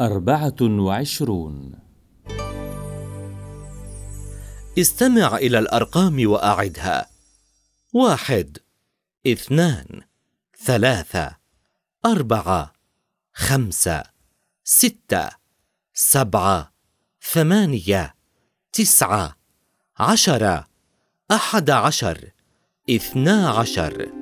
أربعة وعشرون. استمع إلى الأرقام وأعدها. واحد اثنان ثلاثة أربعة خمسة ستة سبعة ثمانية تسعة عشرة أحد عشر اثنا عشر.